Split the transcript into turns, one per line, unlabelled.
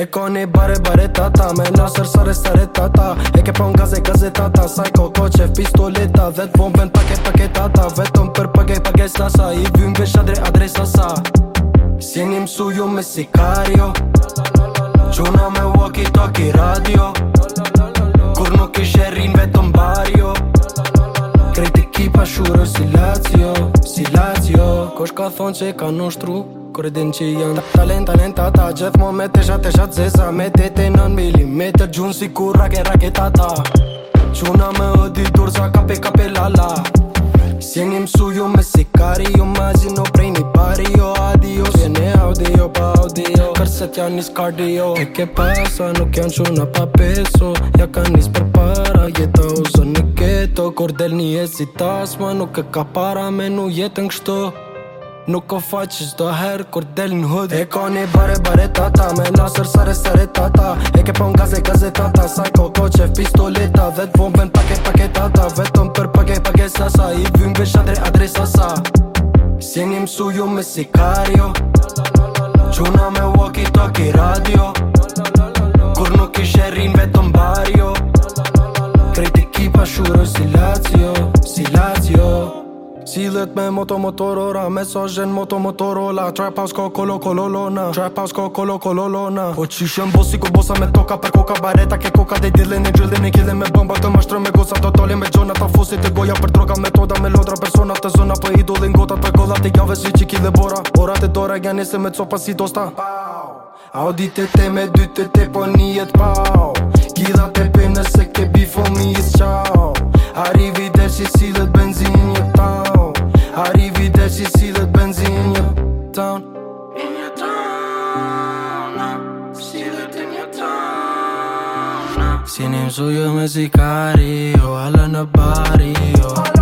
E koni bare bare tata Me nasër sare sare tata E ke pon gaze gaze tata Sajko ko që e pistoleta Vet bomben bombe në paket paket tata Vetëm për pëge pëge stasa I vjën vesh adre adre sasa Si një mësu ju me sikario Quna me walkie talkie radio Kur nuk ishe rin vetëm bario pashurë si Lazio, si Lazio Kosh ka thonë që ka nështru, kërë din që janë Talent, talent ata, gjithë me të shatë të shatë zesa Me tete nën milimetër, gjunë si kur raket raketata Quna se t'ja njës kardio E ke pasa, nuk janë quna pa peso Ja ka njës për para, jeta u zënë keto Kur del një e si tasma, nuk e ka para me nu jetën kështo Nuk o faqë do herë kur del në hud E ka një bare bare tata Me nasër sare sare tata E ke pon gaze gaze tata Sa ko ko që pistoleta Dhe të bomben pake pake tata Vetëm për pake pake sasa I vyn vesh adresa sa sasa Si një me sikario me walkie talkie radio Silet me moto motorora Mesajen moto motorola Trap house ko kolo kololona Trap house ko kolo kololona Po që shën bossi ko me toka Per koka bareta ke koka Dej dillin e gjildin e kille me bëmba Të mashtrë me gosa të tolin me gjona Ta fusit e goja për droga Metoda Me lodra persona te zona po Për idullin gota të kollat e jave si që bora Ora te dora gjeni se me copa si dosta Audi të te me dy te po njët pau Gjitha të pëjmë se ke bifo mi is qau Arrivi dërë si silet down. When you're down, uh, see that when you're down. Uh. Sinim suyum esikari, ohala na